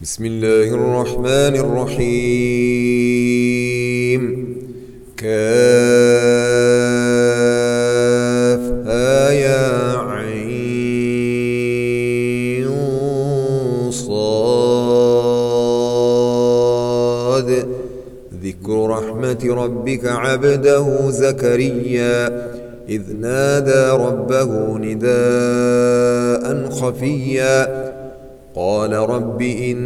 بسم الله الرحمن الرحيم كاف يا عين صاد ذكر رحمة ربك عبده زكريا إذ نادى ربه نداء خفيا قال رب إن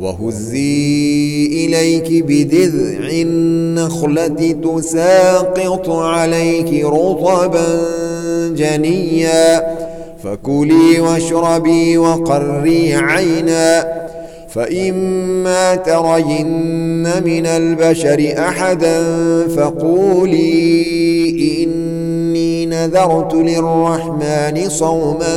وهزي إليك بدذع النخلة تساقط عليك رطبا جنيا فكلي واشربي وقري عينا فإما ترين من البشر أحدا فقولي إني نذرت للرحمن صوما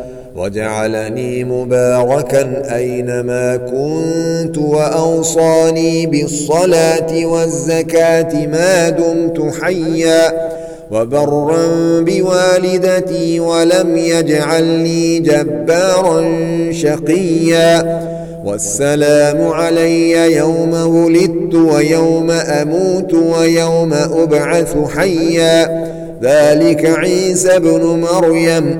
وجعلني مباركا أينما كنت وأوصاني بالصلاة والزكاة ما دمت حيا وبرا بوالدتي ولم يجعلني جبارا شقيا والسلام علي يوم ولدت ويوم أموت ويوم أبعث حيا ذلك عيسى بن مريم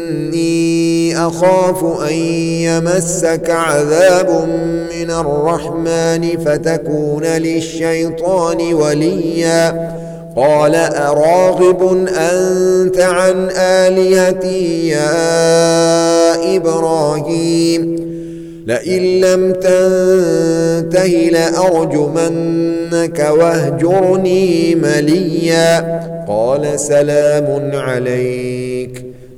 أخاف أن يمسك عذاب من الرحمن فتكون للشيطان وليا. قال أراغب أنت عن آليتي يا إبراهيم؟ لئن لم تنته لأرجمنك واهجرني مليا. قال سلام عليك.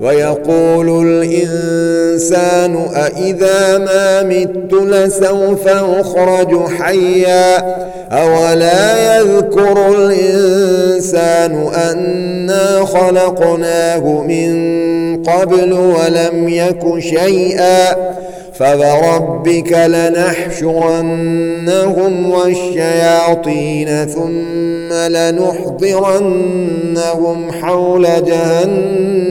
ويقول الإنسان أإذا ما مت لسوف أخرج حيا أولا يذكر الإنسان أنا خلقناه من قبل ولم يك شيئا فَذَرَبِّكَ لنحشرنهم والشياطين ثم لنحضرنهم حول جهنم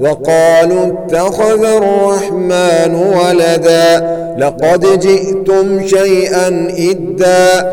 وقالوا اتخذ الرحمن ولدا لقد جئتم شيئا إدا